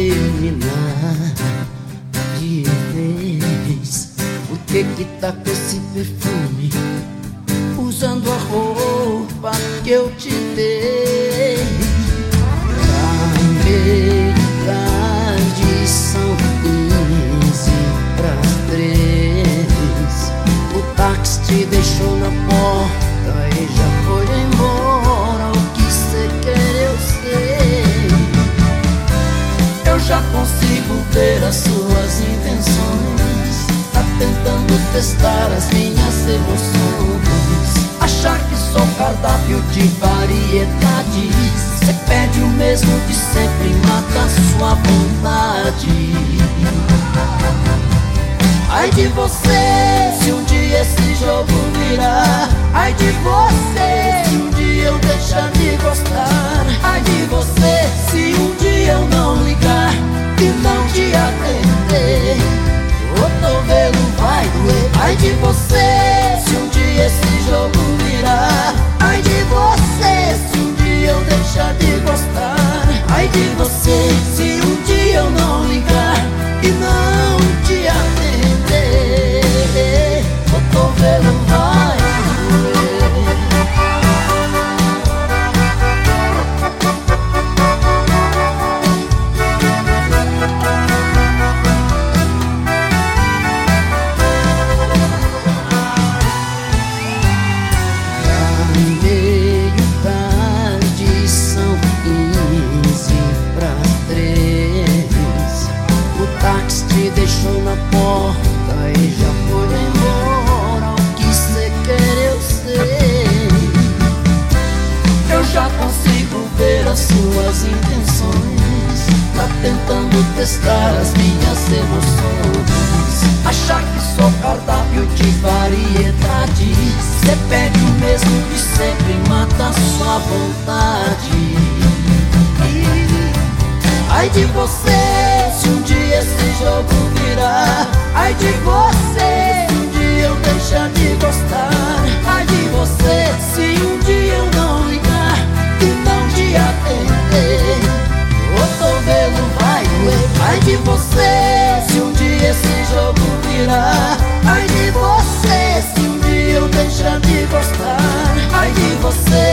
terminar de vez. O que que tá com esse perfume? Usando a roupa que eu te dei. Tentando testar as minhas emoções. Achar que sou cardápio de variedades. Cê pede o mesmo de sempre, mata sua vontade. Ai de você, se um dia esse jogo virar. Ai de você, se um dia eu deixar de gostar. Ai de de você, deixou na porta e já foi embora. O que cê quer eu sei. Eu já consigo ver as suas intenções. Tá tentando testar as minhas emoções. Achar que sou cardápio de variedade Cê pede o mesmo de sempre, mata sua vontade. Ai de você, um dia esse jogo virar Ai de você, se um dia eu deixar de gostar. Ai de você, se um dia eu não ligar. E não te atender O cotovelo vai doer. Ai de você, se um dia esse jogo virar Ai de você, se um dia eu deixar de gostar. Ai de você